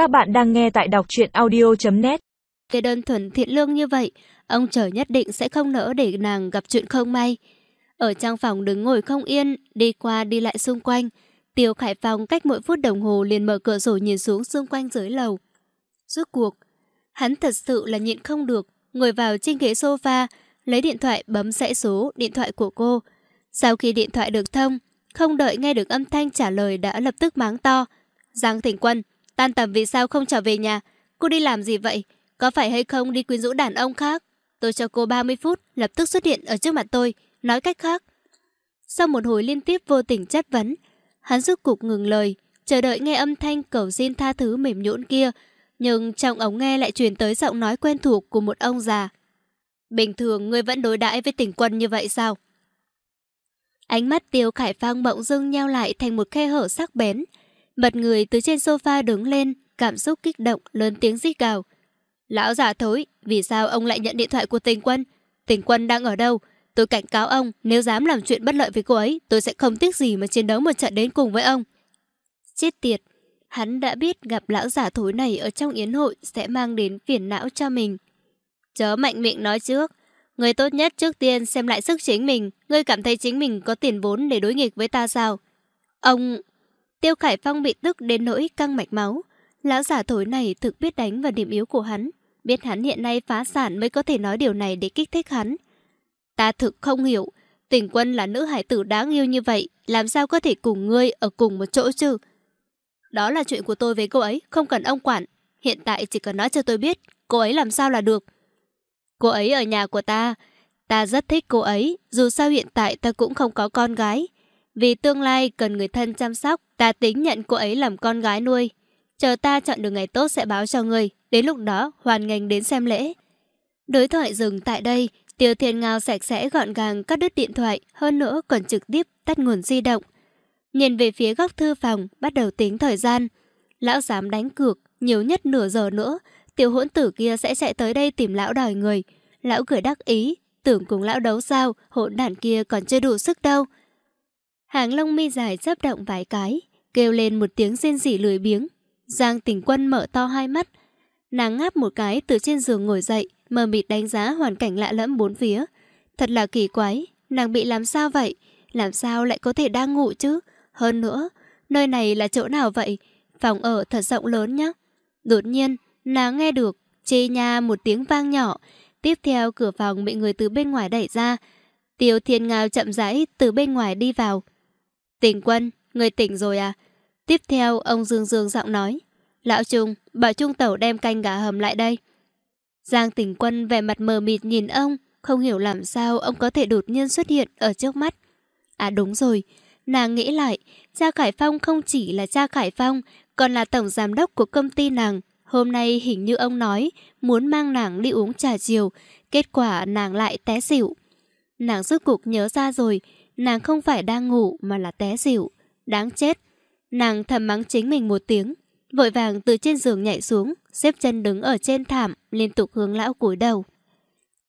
Các bạn đang nghe tại đọc truyện audio.net Cái đơn thuần thiện lương như vậy, ông trời nhất định sẽ không nỡ để nàng gặp chuyện không may. Ở trong phòng đứng ngồi không yên, đi qua đi lại xung quanh. Tiêu Khải Phong cách mỗi phút đồng hồ liền mở cửa sổ nhìn xuống xung quanh dưới lầu. Rốt cuộc, hắn thật sự là nhịn không được, ngồi vào trên ghế sofa, lấy điện thoại bấm dãy số điện thoại của cô. Sau khi điện thoại được thông, không đợi nghe được âm thanh trả lời đã lập tức mắng to. Giang Thịnh Quân, tan tầm vì sao không trở về nhà? Cô đi làm gì vậy? Có phải hay không đi quyến rũ đàn ông khác? Tôi cho cô 30 phút, lập tức xuất hiện ở trước mặt tôi. Nói cách khác. Sau một hồi liên tiếp vô tình chất vấn, hắn rút cục ngừng lời, chờ đợi nghe âm thanh cầu xin tha thứ mềm nhũn kia. Nhưng trong ống nghe lại truyền tới giọng nói quen thuộc của một ông già. Bình thường ngươi vẫn đối đãi với tỉnh quân như vậy sao? Ánh mắt Tiêu Khải Phong bỗng dưng nheo lại thành một khe hở sắc bén. Bật người từ trên sofa đứng lên, cảm xúc kích động, lớn tiếng rít gào. Lão giả thối, vì sao ông lại nhận điện thoại của tình quân? Tình quân đang ở đâu? Tôi cảnh cáo ông, nếu dám làm chuyện bất lợi với cô ấy, tôi sẽ không tiếc gì mà chiến đấu một trận đến cùng với ông. Chết tiệt, hắn đã biết gặp lão giả thối này ở trong yến hội sẽ mang đến phiền não cho mình. Chớ mạnh miệng nói trước, Người tốt nhất trước tiên xem lại sức chính mình. Ngươi cảm thấy chính mình có tiền vốn để đối nghịch với ta sao? Ông... Tiêu Khải Phong bị tức đến nỗi căng mạch máu. Lão giả thối này thực biết đánh vào điểm yếu của hắn. Biết hắn hiện nay phá sản mới có thể nói điều này để kích thích hắn. Ta thực không hiểu. Tình quân là nữ hải tử đáng yêu như vậy. Làm sao có thể cùng ngươi ở cùng một chỗ chứ? Đó là chuyện của tôi với cô ấy. Không cần ông quản. Hiện tại chỉ cần nói cho tôi biết cô ấy làm sao là được. Cô ấy ở nhà của ta. Ta rất thích cô ấy, dù sao hiện tại ta cũng không có con gái. Vì tương lai cần người thân chăm sóc, ta tính nhận cô ấy làm con gái nuôi. Chờ ta chọn được ngày tốt sẽ báo cho người, đến lúc đó hoàn ngành đến xem lễ. Đối thoại dừng tại đây, Tiêu Thiên Ngao sạch sẽ gọn gàng cắt đứt điện thoại, hơn nữa còn trực tiếp tắt nguồn di động. Nhìn về phía góc thư phòng, bắt đầu tính thời gian. Lão dám đánh cược, nhiều nhất nửa giờ nữa, tiểu hỗn tử kia sẽ chạy tới đây tìm lão đòi người. Lão cười đắc ý, tưởng cùng lão đấu sao, hỗn đản kia còn chưa đủ sức đâu. Hàng lông mi dài chớp động vài cái, kêu lên một tiếng rên rỉ lười biếng. Giang tỉnh quân mở to hai mắt. Nàng ngáp một cái từ trên giường ngồi dậy, mờ mịt đánh giá hoàn cảnh lạ lẫm bốn phía. Thật là kỳ quái, nàng bị làm sao vậy? Làm sao lại có thể đang ngủ chứ? Hơn nữa, nơi này là chỗ nào vậy? Phòng ở thật rộng lớn nhá. Đột nhiên, Nàng nghe được, chê nha một tiếng vang nhỏ. Tiếp theo cửa phòng bị người từ bên ngoài đẩy ra. Tiêu thiên ngao chậm rãi từ bên ngoài đi vào. Tỉnh quân, người tỉnh rồi à? Tiếp theo ông Dương Dương giọng nói. Lão Trung, bảo Trung Tẩu đem canh gà hầm lại đây. Giang tỉnh quân vẻ mặt mờ mịt nhìn ông, không hiểu làm sao ông có thể đột nhiên xuất hiện ở trước mắt. À đúng rồi, nàng nghĩ lại, cha Khải Phong không chỉ là cha Khải Phong, còn là tổng giám đốc của công ty nàng. Hôm nay hình như ông nói muốn mang nàng đi uống trà chiều, kết quả nàng lại té xỉu. Nàng rốt cuộc nhớ ra rồi, nàng không phải đang ngủ mà là té dịu. Đáng chết. Nàng thầm mắng chính mình một tiếng, vội vàng từ trên giường nhảy xuống, xếp chân đứng ở trên thảm, liên tục hướng lão cúi đầu.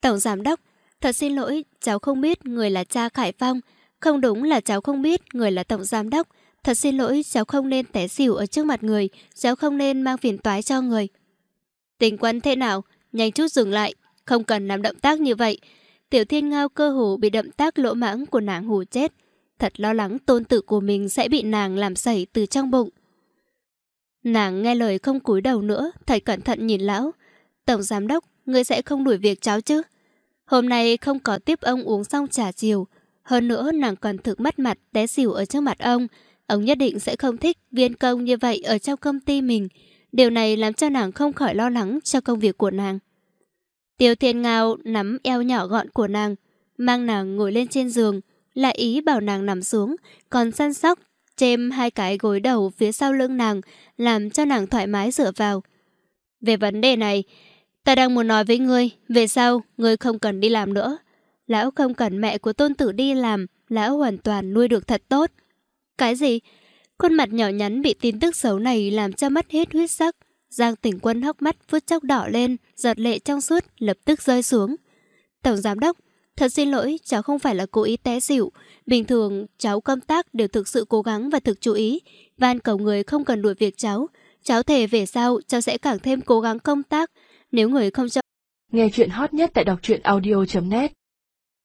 Tổng giám đốc, thật xin lỗi, cháu không biết người là cha Khải Phong, không đúng là cháu không biết người là tổng giám đốc, Thật xin lỗi, cháu không nên té xỉu ở trước mặt người, cháu không nên mang phiền toái cho người. Tình quân thế nào? Nhanh chút dừng lại, không cần làm động tác như vậy. Tiểu thiên ngao cơ hồ bị động tác lỗ mãng của nàng hù chết. Thật lo lắng tôn tử của mình sẽ bị nàng làm sẩy từ trong bụng. Nàng nghe lời không cúi đầu nữa, thật cẩn thận nhìn lão. Tổng giám đốc, ngươi sẽ không đuổi việc cháu chứ? Hôm nay không có tiếp ông uống xong trà chiều. Hơn nữa nàng còn thực mất mặt té xỉu ở trước mặt ông. Ông nhất định sẽ không thích viên công như vậy ở trong công ty mình. Điều này làm cho nàng không khỏi lo lắng cho công việc của nàng. Tiêu Thiên Ngao nắm eo nhỏ gọn của nàng, mang nàng ngồi lên trên giường, lại ý bảo nàng nằm xuống, còn săn sóc, chêm hai cái gối đầu phía sau lưng nàng, làm cho nàng thoải mái dựa vào. Về vấn đề này, ta đang muốn nói với ngươi, về sau, ngươi không cần đi làm nữa. Lão không cần mẹ của tôn tử đi làm, lão hoàn toàn nuôi được thật tốt. Cái gì? Khuôn mặt nhỏ nhắn bị tin tức xấu này làm cho mất hết huyết sắc. Giang tỉnh quân hốc mắt phút chốc đỏ lên, giọt lệ trong suốt, lập tức rơi xuống. Tổng giám đốc, thật xin lỗi, cháu không phải là cố ý té xỉu. Bình thường, cháu công tác đều thực sự cố gắng và thực chú ý. Van cầu người không cần đuổi việc cháu. Cháu thề về sau, cháu sẽ càng thêm cố gắng công tác. Nếu người không cho... Nghe chuyện hot nhất tại đọc truyện audio.net